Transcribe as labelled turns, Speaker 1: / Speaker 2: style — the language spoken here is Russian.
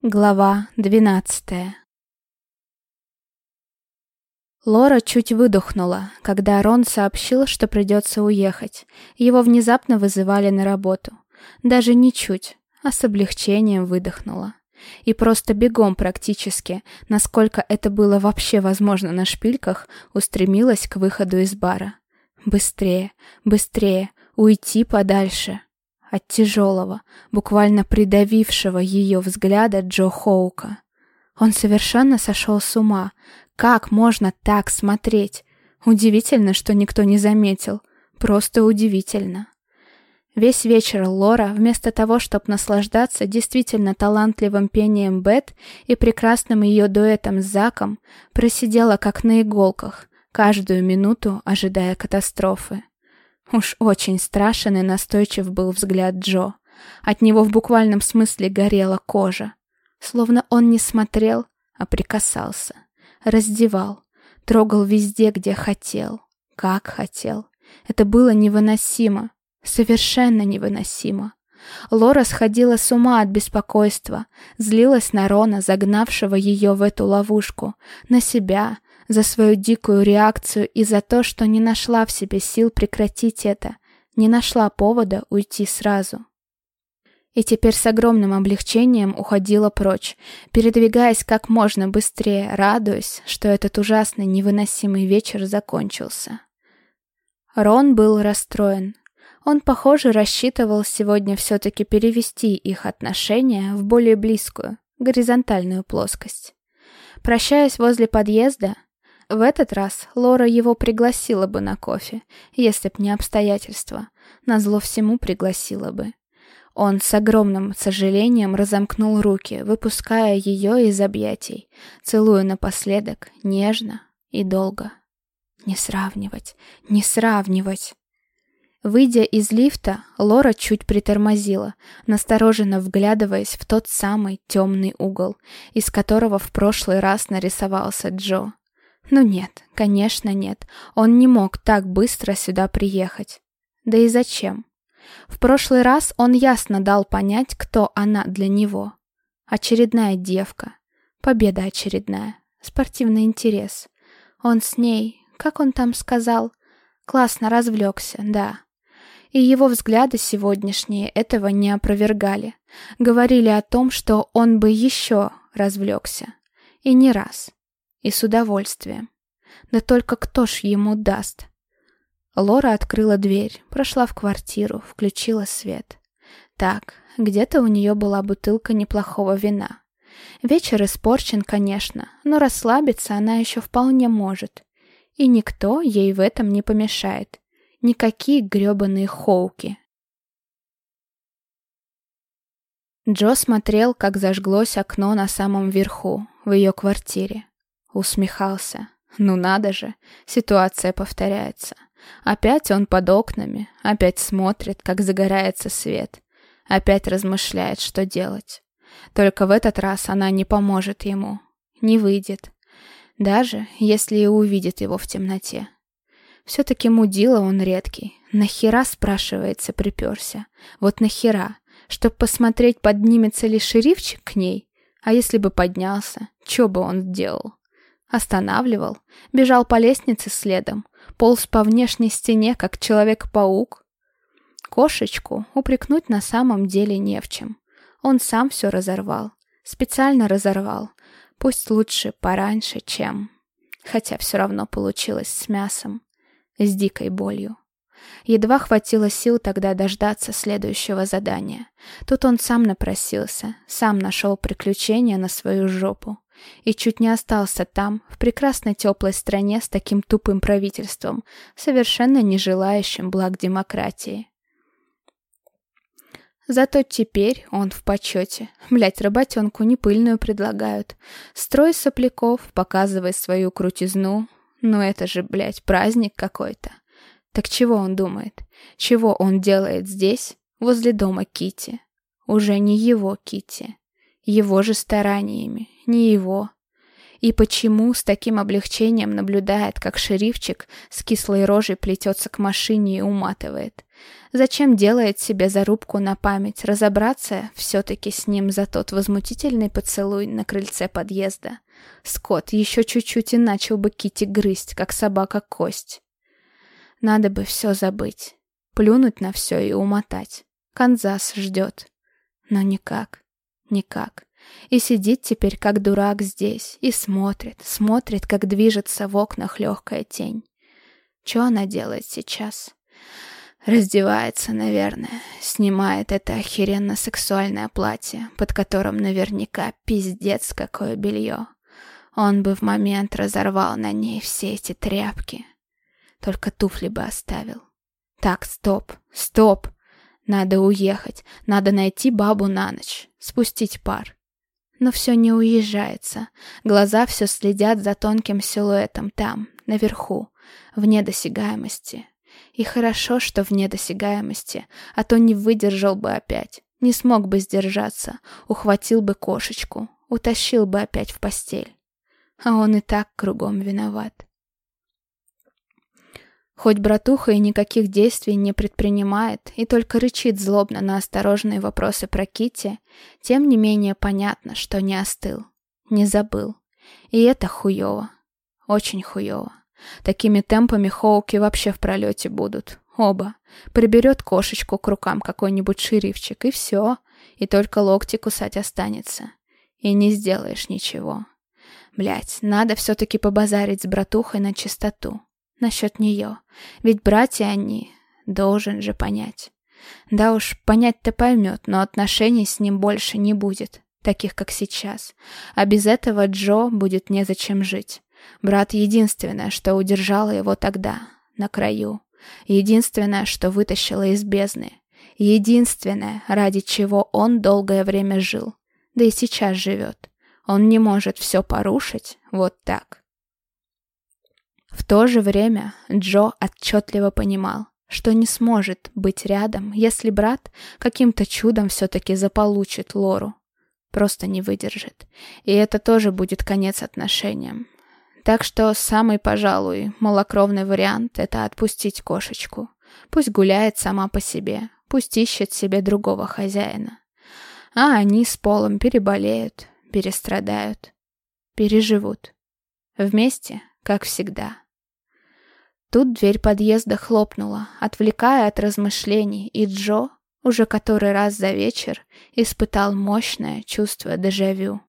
Speaker 1: Глава двенадцатая Лора чуть выдохнула, когда Рон сообщил, что придется уехать. Его внезапно вызывали на работу. Даже не чуть, а с облегчением выдохнула. И просто бегом практически, насколько это было вообще возможно на шпильках, устремилась к выходу из бара. Быстрее, быстрее, уйти подальше от тяжелого, буквально придавившего ее взгляда Джо Хоука. Он совершенно сошел с ума. Как можно так смотреть? Удивительно, что никто не заметил. Просто удивительно. Весь вечер Лора, вместо того, чтобы наслаждаться действительно талантливым пением Бет и прекрасным ее дуэтом с Заком, просидела как на иголках, каждую минуту ожидая катастрофы. Уж очень страшен и настойчив был взгляд Джо. От него в буквальном смысле горела кожа. Словно он не смотрел, а прикасался. Раздевал. Трогал везде, где хотел. Как хотел. Это было невыносимо. Совершенно невыносимо. Лора сходила с ума от беспокойства, злилась на Рона, загнавшего ее в эту ловушку, на себя, за свою дикую реакцию и за то, что не нашла в себе сил прекратить это, не нашла повода уйти сразу. И теперь с огромным облегчением уходила прочь, передвигаясь как можно быстрее, радуясь, что этот ужасный невыносимый вечер закончился. Рон был расстроен. Он, похоже, рассчитывал сегодня все-таки перевести их отношения в более близкую, горизонтальную плоскость. Прощаясь возле подъезда, в этот раз Лора его пригласила бы на кофе, если б не обстоятельства. Назло всему пригласила бы. Он с огромным сожалением разомкнул руки, выпуская ее из объятий, целуя напоследок, нежно и долго. Не сравнивать, не сравнивать. Выйдя из лифта, Лора чуть притормозила, настороженно вглядываясь в тот самый темный угол, из которого в прошлый раз нарисовался Джо. Ну нет, конечно нет, он не мог так быстро сюда приехать. Да и зачем? В прошлый раз он ясно дал понять, кто она для него. Очередная девка. Победа очередная. Спортивный интерес. Он с ней, как он там сказал, классно развлекся, да. И его взгляды сегодняшние этого не опровергали. Говорили о том, что он бы еще развлекся. И не раз. И с удовольствием. Да только кто ж ему даст? Лора открыла дверь, прошла в квартиру, включила свет. Так, где-то у нее была бутылка неплохого вина. Вечер испорчен, конечно, но расслабиться она еще вполне может. И никто ей в этом не помешает. Никакие гребаные хоуки. Джо смотрел, как зажглось окно на самом верху, в ее квартире. Усмехался. Ну надо же, ситуация повторяется. Опять он под окнами, опять смотрит, как загорается свет. Опять размышляет, что делать. Только в этот раз она не поможет ему. Не выйдет. Даже если и увидит его в темноте. Все-таки мудила он редкий. Нахера, спрашивается, приперся? Вот нахера? Чтоб посмотреть, поднимется ли шерифчик к ней? А если бы поднялся, что бы он сделал? Останавливал, бежал по лестнице следом, полз по внешней стене, как Человек-паук. Кошечку упрекнуть на самом деле не в чем. Он сам все разорвал. Специально разорвал. Пусть лучше пораньше, чем... Хотя все равно получилось с мясом. С дикой болью. Едва хватило сил тогда дождаться следующего задания. Тут он сам напросился, сам нашел приключения на свою жопу и чуть не остался там, в прекрасной теплой стране с таким тупым правительством, совершенно не желающим благ демократии. Зато теперь он в почете. Блять, работенку не пыльную предлагают. Строй сопляков, показывай свою крутизну. Ну это же, блять, праздник какой-то. Так чего он думает? Чего он делает здесь, возле дома Кити? Уже не его Кити его же стараниями, не его. И почему с таким облегчением наблюдает, как шерифчик с кислой рожей плетется к машине и уматывает? Зачем делает себе зарубку на память разобраться все-таки с ним за тот возмутительный поцелуй на крыльце подъезда? Скотт еще чуть-чуть и начал бы Кити грызть, как собака кость. Надо бы все забыть, плюнуть на все и умотать. Канзас ждет. Но никак, никак. И сидит теперь как дурак здесь и смотрит, смотрит, как движется в окнах легкая тень. Что она делает сейчас? Раздевается, наверное, снимает это охеренно сексуальное платье, под которым наверняка пиздец какое белье. Он бы в момент разорвал на ней все эти тряпки. Только туфли бы оставил. Так, стоп, стоп. Надо уехать, надо найти бабу на ночь, спустить пар. Но все не уезжается. Глаза все следят за тонким силуэтом там, наверху, вне досягаемости. И хорошо, что вне досягаемости, а то не выдержал бы опять. Не смог бы сдержаться, ухватил бы кошечку, утащил бы опять в постель. А он и так кругом виноват. Хоть братуха и никаких действий не предпринимает и только рычит злобно на осторожные вопросы про Кити, тем не менее понятно, что не остыл, не забыл. И это хуёво. Очень хуёво. Такими темпами Хоуки вообще в пролете будут. Оба. Приберет кошечку к рукам какой-нибудь шерифчик, и все. И только локти кусать останется. И не сделаешь ничего. Блять, надо все-таки побазарить с братухой на чистоту насчет нее. Ведь братья они, должен же понять. Да уж, понять-то поймет, но отношений с ним больше не будет, таких как сейчас. А без этого Джо будет незачем жить. Брат единственное, что удержало его тогда, на краю. Единственное, что вытащило из бездны. Единственное, ради чего он долгое время жил. Да и сейчас живет. Он не может все порушить вот так. В то же время Джо отчетливо понимал, что не сможет быть рядом, если брат каким-то чудом все-таки заполучит Лору. Просто не выдержит. И это тоже будет конец отношениям. Так что самый, пожалуй, малокровный вариант — это отпустить кошечку. Пусть гуляет сама по себе, пусть ищет себе другого хозяина. А они с Полом переболеют, перестрадают, переживут. Вместе как всегда. Тут дверь подъезда хлопнула, отвлекая от размышлений, и Джо, уже который раз за вечер, испытал мощное чувство дежавю.